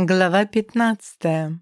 Глава 15.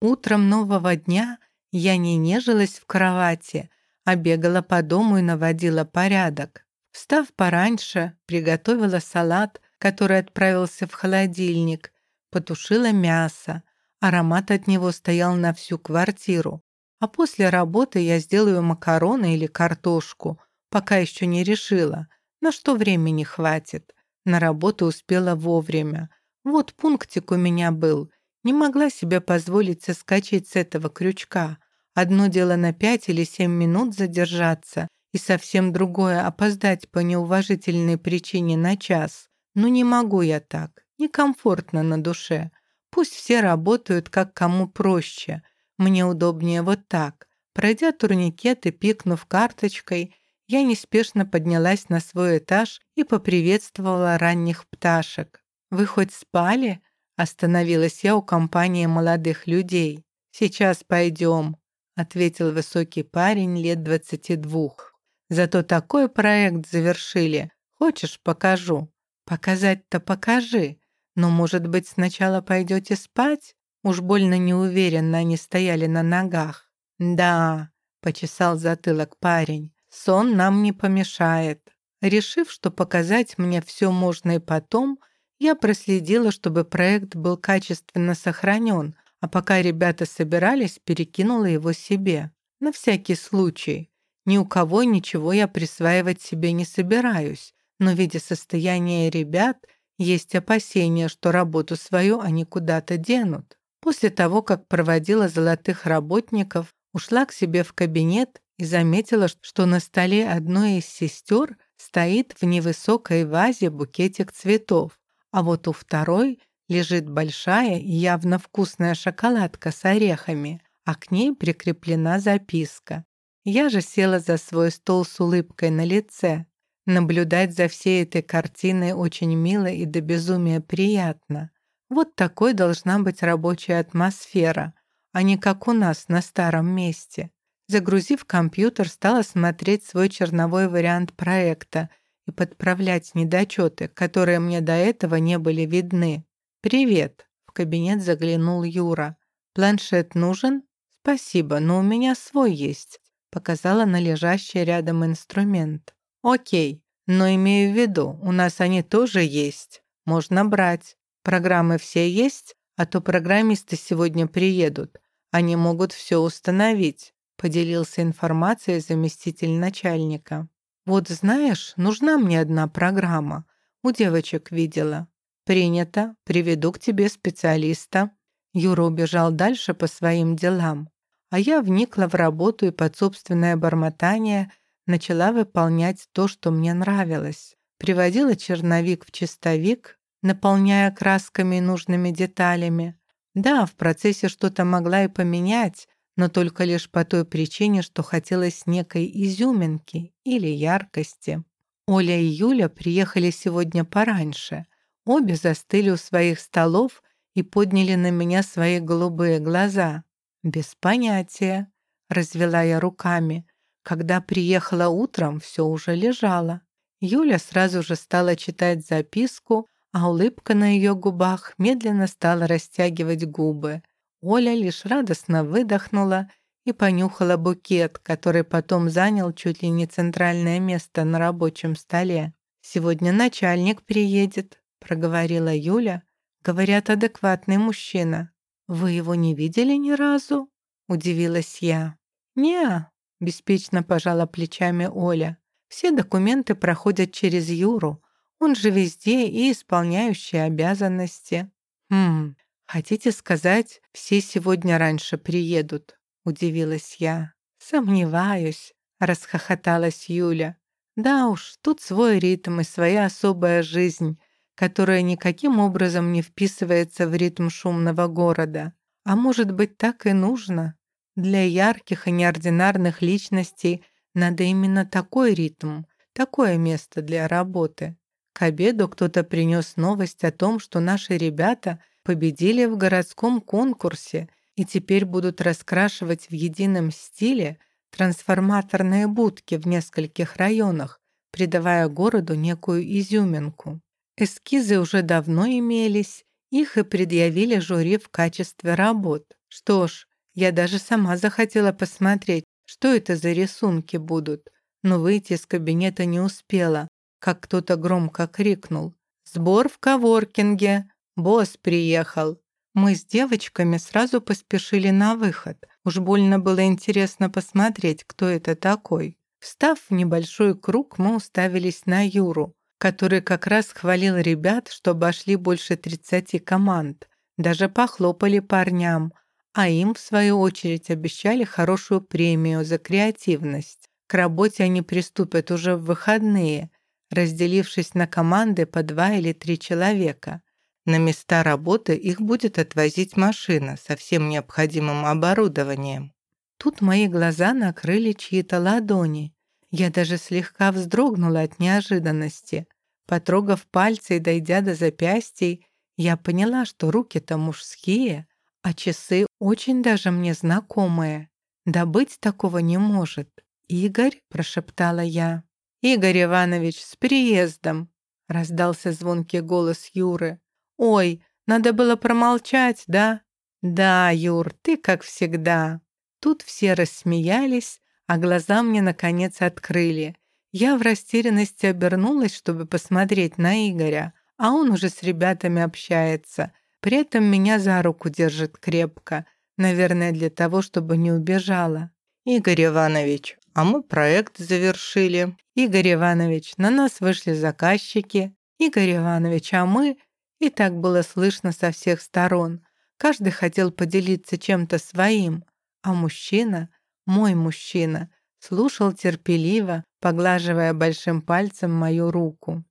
Утром нового дня я не нежилась в кровати, а бегала по дому и наводила порядок. Встав пораньше, приготовила салат, который отправился в холодильник, потушила мясо. Аромат от него стоял на всю квартиру. А после работы я сделаю макароны или картошку, пока еще не решила, на что времени хватит. На работу успела вовремя — вот пунктик у меня был. Не могла себе позволить соскочить с этого крючка. Одно дело на пять или семь минут задержаться, и совсем другое — опоздать по неуважительной причине на час. Ну не могу я так. Некомфортно на душе. Пусть все работают, как кому проще. Мне удобнее вот так. Пройдя турникет и пикнув карточкой, я неспешно поднялась на свой этаж и поприветствовала ранних пташек. «Вы хоть спали?» Остановилась я у компании молодых людей. «Сейчас пойдем», — ответил высокий парень лет двадцати двух. «Зато такой проект завершили. Хочешь, покажу?» «Показать-то покажи. Но, может быть, сначала пойдете спать?» Уж больно неуверенно они стояли на ногах. «Да», — почесал затылок парень, — «сон нам не помешает». Решив, что показать мне все можно и потом, — я проследила, чтобы проект был качественно сохранен, а пока ребята собирались, перекинула его себе. На всякий случай. Ни у кого ничего я присваивать себе не собираюсь, но, видя состояние ребят, есть опасения, что работу свою они куда-то денут. После того, как проводила золотых работников, ушла к себе в кабинет и заметила, что на столе одной из сестер стоит в невысокой вазе букетик цветов а вот у второй лежит большая и явно вкусная шоколадка с орехами, а к ней прикреплена записка. Я же села за свой стол с улыбкой на лице. Наблюдать за всей этой картиной очень мило и до безумия приятно. Вот такой должна быть рабочая атмосфера, а не как у нас на старом месте. Загрузив компьютер, стала смотреть свой черновой вариант проекта — и подправлять недочеты, которые мне до этого не были видны. «Привет!» — в кабинет заглянул Юра. «Планшет нужен?» «Спасибо, но у меня свой есть», — показала на лежащий рядом инструмент. «Окей, но имею в виду, у нас они тоже есть. Можно брать. Программы все есть, а то программисты сегодня приедут. Они могут все установить», — поделился информацией заместитель начальника. «Вот знаешь, нужна мне одна программа. У девочек видела. Принято, приведу к тебе специалиста». Юра убежал дальше по своим делам, а я вникла в работу и под собственное бормотание начала выполнять то, что мне нравилось. Приводила черновик в чистовик, наполняя красками и нужными деталями. Да, в процессе что-то могла и поменять, но только лишь по той причине, что хотелось некой изюминки или яркости. Оля и Юля приехали сегодня пораньше. Обе застыли у своих столов и подняли на меня свои голубые глаза. «Без понятия», — развела я руками. Когда приехала утром, все уже лежало. Юля сразу же стала читать записку, а улыбка на ее губах медленно стала растягивать губы. Оля лишь радостно выдохнула и понюхала букет, который потом занял чуть ли не центральное место на рабочем столе. «Сегодня начальник приедет», — проговорила Юля. «Говорят, адекватный мужчина». «Вы его не видели ни разу?» — удивилась я. «Не-а», беспечно пожала плечами Оля. «Все документы проходят через Юру. Он же везде и исполняющий обязанности». «Хм, «Хотите сказать, все сегодня раньше приедут?» — удивилась я. «Сомневаюсь», — расхохоталась Юля. «Да уж, тут свой ритм и своя особая жизнь, которая никаким образом не вписывается в ритм шумного города. А может быть, так и нужно? Для ярких и неординарных личностей надо именно такой ритм, такое место для работы». К обеду кто-то принес новость о том, что наши ребята — победили в городском конкурсе и теперь будут раскрашивать в едином стиле трансформаторные будки в нескольких районах, придавая городу некую изюминку. Эскизы уже давно имелись, Их и предъявили жюри в качестве работ. Что ж, я даже сама захотела посмотреть, что это за рисунки будут, но выйти из кабинета не успела, как кто-то громко крикнул. «Сбор в коворкинге! Босс приехал!» Мы с девочками сразу поспешили на выход. Уж больно было интересно посмотреть, кто это такой. Встав в небольшой круг, мы уставились на Юру, который как раз хвалил ребят, что обошли больше 30 команд. Даже похлопали парням, а им, в свою очередь, обещали хорошую премию за креативность. К работе они приступят уже в выходные, разделившись на команды по два или три человека. На места работы их будет отвозить машина со всем необходимым оборудованием. Тут мои глаза накрыли чьи-то ладони. Я даже слегка вздрогнула от неожиданности. Потрогав пальцы и дойдя до запястий, я поняла, что руки-то мужские, а часы очень даже мне знакомые. Да быть такого не может. «Игорь?» – прошептала я. «Игорь Иванович, с приездом!» – раздался звонкий голос Юры. «Ой, надо было промолчать, да?» «Да, Юр, ты как всегда». Тут все рассмеялись, а глаза мне, наконец, открыли. Я в растерянности обернулась, чтобы посмотреть на Игоря, а он уже с ребятами общается. При этом меня за руку держит крепко, наверное, для того, чтобы не убежала. «Игорь Иванович, а мы проект завершили. Игорь Иванович, на нас вышли заказчики. Игорь Иванович, а мы...» И так было слышно со всех сторон. Каждый хотел поделиться чем-то своим, а мужчина, мой мужчина, слушал терпеливо, поглаживая большим пальцем мою руку.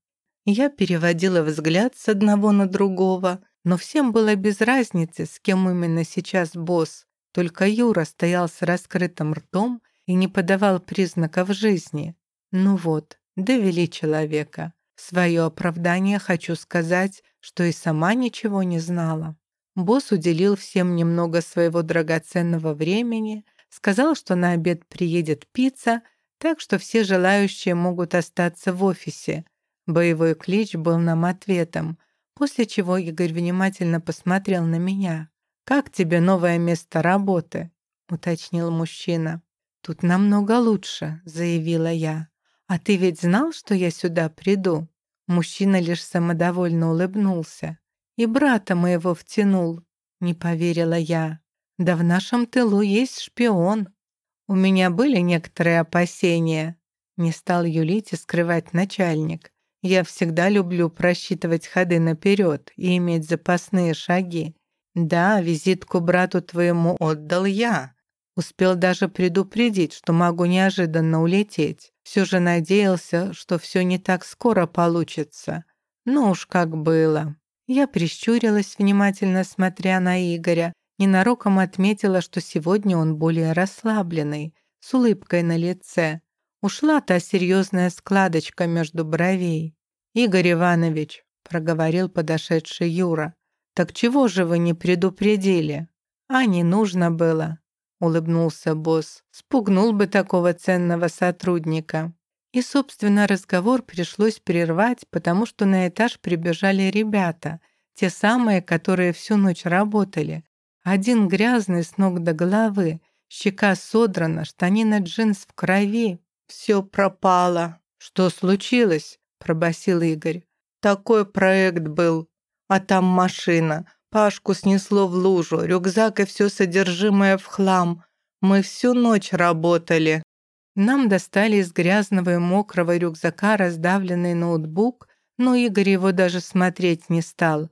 Я переводила взгляд с одного на другого, но всем было без разницы, с кем именно сейчас босс. Только Юра стоял с раскрытым ртом и не подавал признаков жизни. Ну вот, довели человека. В свое оправдание хочу сказать, что и сама ничего не знала. Босс уделил всем немного своего драгоценного времени, сказал, что на обед приедет пицца, так что все желающие могут остаться в офисе. Боевой клич был нам ответом, после чего Игорь внимательно посмотрел на меня. «Как тебе новое место работы?» — уточнил мужчина. «Тут намного лучше», — заявила я. «А ты ведь знал, что я сюда приду?» Мужчина лишь самодовольно улыбнулся. «И брата моего втянул», — не поверила я. «Да в нашем тылу есть шпион». У меня были некоторые опасения. Не стал юлить и скрывать начальник. Я всегда люблю просчитывать ходы наперед и иметь запасные шаги. Да, визитку брату твоему отдал я. Успел даже предупредить, что могу неожиданно улететь. Все же надеялся, что все не так скоро получится. Ну уж как было. Я прищурилась, внимательно смотря на Игоря, ненароком отметила, что сегодня он более расслабленный, с улыбкой на лице. Ушла та серьезная складочка между бровей. «Игорь Иванович», — проговорил подошедший Юра, «так чего же вы не предупредили?» «А не нужно было улыбнулся босс. Спугнул бы такого ценного сотрудника. И, собственно, разговор пришлось прервать, потому что на этаж прибежали ребята, те самые, которые всю ночь работали. Один грязный с ног до головы, щека содрана, штанина джинс в крови. Все пропало. Что случилось? пробасил Игорь. Такой проект был, а там машина. Пашку снесло в лужу, рюкзак и все содержимое в хлам. Мы всю ночь работали. Нам достали из грязного и мокрого рюкзака раздавленный ноутбук, но Игорь его даже смотреть не стал.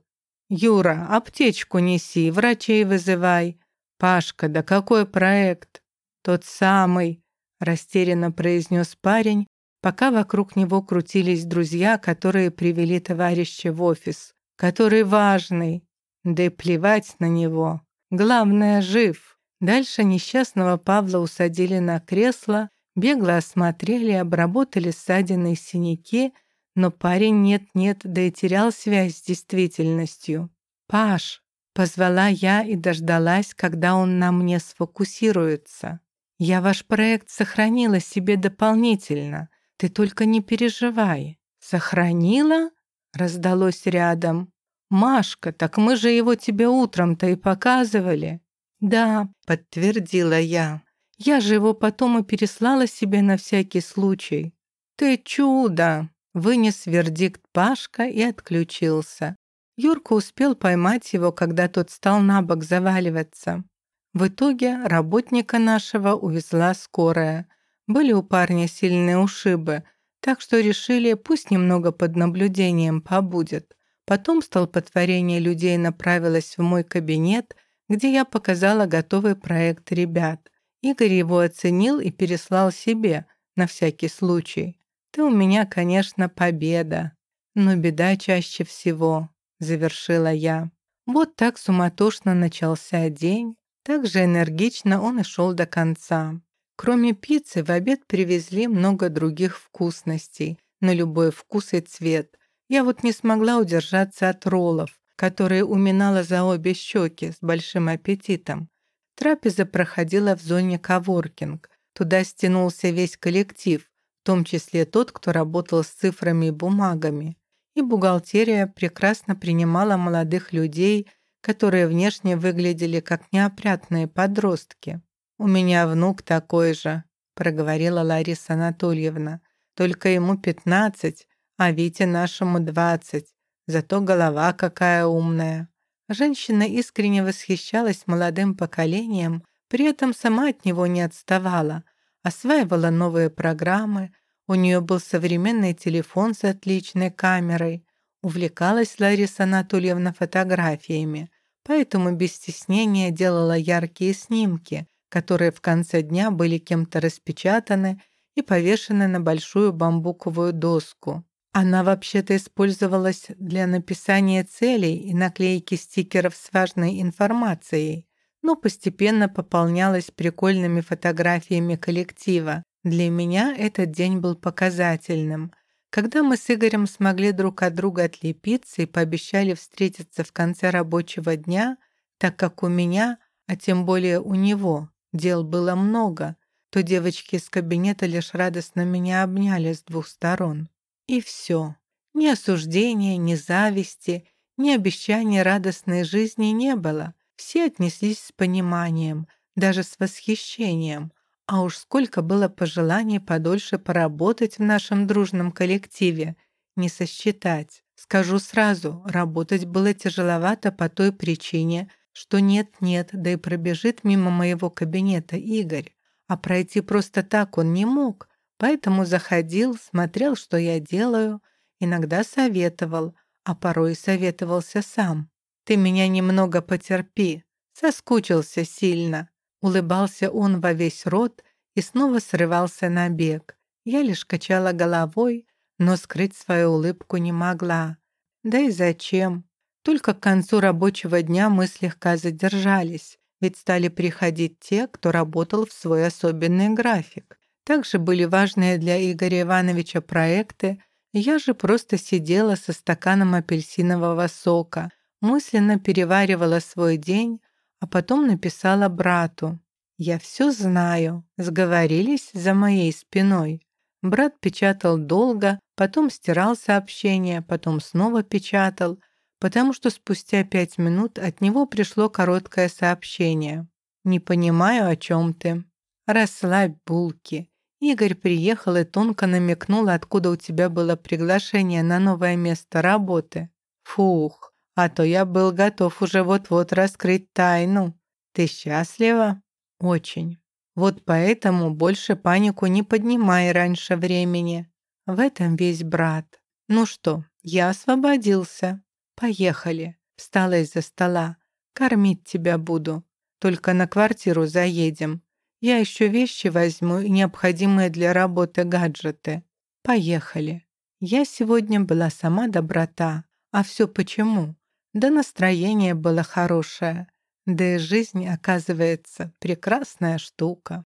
«Юра, аптечку неси, врачей вызывай». «Пашка, да какой проект?» «Тот самый», – растерянно произнес парень, пока вокруг него крутились друзья, которые привели товарища в офис. «Который важный». Да и плевать на него. Главное, жив. Дальше несчастного Павла усадили на кресло, бегло осмотрели, обработали ссадины и синяки, но парень нет-нет, да и терял связь с действительностью. «Паш!» — позвала я и дождалась, когда он на мне сфокусируется. «Я ваш проект сохранила себе дополнительно. Ты только не переживай». «Сохранила?» — раздалось рядом. «Машка, так мы же его тебе утром-то и показывали». «Да», — подтвердила я. «Я же его потом и переслала себе на всякий случай». «Ты чудо!» — вынес вердикт Пашка и отключился. Юрка успел поймать его, когда тот стал на бок заваливаться. В итоге работника нашего увезла скорая. Были у парня сильные ушибы, так что решили, пусть немного под наблюдением побудет. Потом столпотворение людей направилось в мой кабинет, где я показала готовый проект ребят. Игорь его оценил и переслал себе, на всякий случай. Ты у меня, конечно, победа, но беда чаще всего, завершила я. Вот так суматошно начался день, так же энергично он и шел до конца. Кроме пиццы в обед привезли много других вкусностей, на любой вкус и цвет. Я вот не смогла удержаться от роллов, которые уминала за обе щеки с большим аппетитом. Трапеза проходила в зоне коворкинг. Туда стянулся весь коллектив, в том числе тот, кто работал с цифрами и бумагами. И бухгалтерия прекрасно принимала молодых людей, которые внешне выглядели как неопрятные подростки. «У меня внук такой же», — проговорила Лариса Анатольевна. «Только ему пятнадцать, а Вите нашему двадцать. Зато голова какая умная». Женщина искренне восхищалась молодым поколением, при этом сама от него не отставала, осваивала новые программы, у нее был современный телефон с отличной камерой, увлекалась Лариса Анатольевна фотографиями, поэтому без стеснения делала яркие снимки, которые в конце дня были кем-то распечатаны и повешены на большую бамбуковую доску. Она вообще-то использовалась для написания целей и наклейки стикеров с важной информацией, но постепенно пополнялась прикольными фотографиями коллектива. Для меня этот день был показательным. Когда мы с Игорем смогли друг от друга отлепиться и пообещали встретиться в конце рабочего дня, так как у меня, а тем более у него, дел было много, то девочки из кабинета лишь радостно меня обняли с двух сторон. И все. Ни осуждения, ни зависти, ни обещания радостной жизни не было. Все отнеслись с пониманием, даже с восхищением. А уж сколько было пожеланий подольше поработать в нашем дружном коллективе, не сосчитать. Скажу сразу, работать было тяжеловато по той причине, что нет-нет, да и пробежит мимо моего кабинета Игорь. А пройти просто так он не мог, поэтому заходил, смотрел, что я делаю, иногда советовал, а порой советовался сам. «Ты меня немного потерпи», соскучился сильно. Улыбался он во весь рот и снова срывался на бег. Я лишь качала головой, но скрыть свою улыбку не могла. Да и зачем? Только к концу рабочего дня мы слегка задержались, ведь стали приходить те, кто работал в свой особенный график. Также были важные для Игоря Ивановича проекты, я же просто сидела со стаканом апельсинового сока, мысленно переваривала свой день, а потом написала брату. «Я все знаю», сговорились за моей спиной. Брат печатал долго, потом стирал сообщение, потом снова печатал, потому что спустя пять минут от него пришло короткое сообщение. «Не понимаю, о чем ты». «Расслабь булки». Игорь приехал и тонко намекнул, откуда у тебя было приглашение на новое место работы. Фух, а то я был готов уже вот-вот раскрыть тайну. Ты счастлива? Очень. Вот поэтому больше панику не поднимай раньше времени. В этом весь брат. Ну что, я освободился. Поехали. Встала из-за стола. Кормить тебя буду. Только на квартиру заедем. Я еще вещи возьму и необходимые для работы гаджеты. Поехали. Я сегодня была сама доброта. А все почему? Да настроение было хорошее. Да и жизнь, оказывается, прекрасная штука.